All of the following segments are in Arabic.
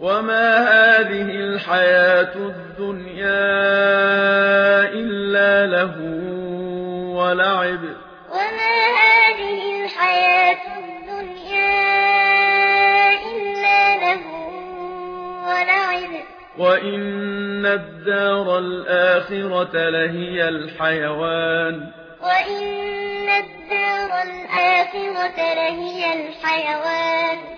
وما هذه الحياة الدنيا إلا له ولعب. وما هذه الحياة الدنيا إلا له ولعب. وإن الدار الآخرة لهي الحيوان. وإن الدار الآخرة لهي الحيوان.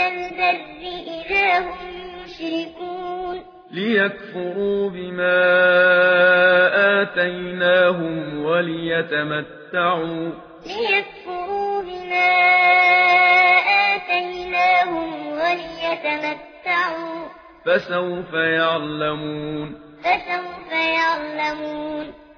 ومن البر إذا هم يشركون. ليكفروا بما آتيناهم وليتمتعوا. ليكفروا بما آتيناهم وليتمتعوا. فسوف يعلمون. فسوف يعلمون.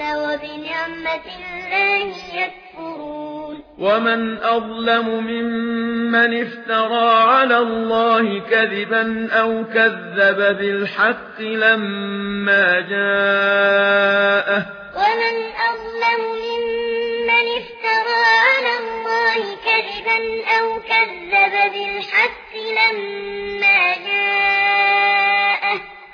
يَكْفُرُونَ وبنعمة الله يكفرون ومن أظلم ممن افترى على الله كذبا أو كذب بالحق لما جاءه ومن أظلم ممن افترى على الله كذبا أو كذب بالحق لما جاءه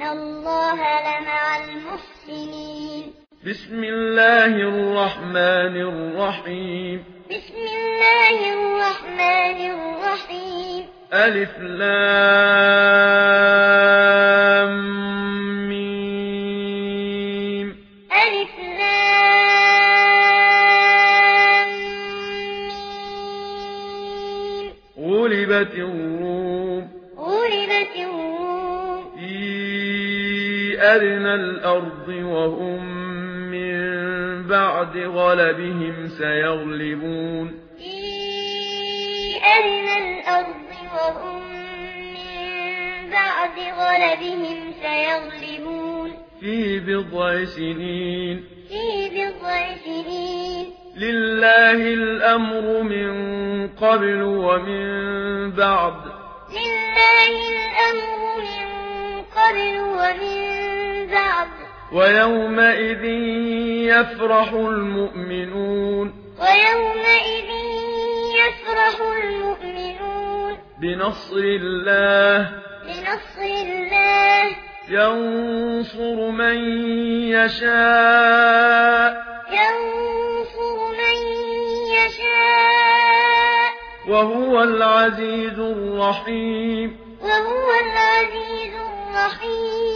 إن الله لمع المحسنين بسم الله الرحمن الرحيم بسم الله الرحمن الرحيم ألف لام ميم ألف لام ميم غلبت الروم غلبت الروم أرنى الأرض وهم من بعد غلبهم سيغلبون في أرنى الأرض وهم من بعد غلبهم سيغلبون في بضع سنين في بضع سنين لله الأمر من قبل ومن بعد لله الأمر من قبل ومن بعض ويومئذ يفرح المؤمنون. ويومئذ يفرح المؤمنون. بنصر الله. بنصر الله. ينصر من يشاء. ينصر من يشاء. وهو العزيز الرحيم. وهو العزيز الرحيم.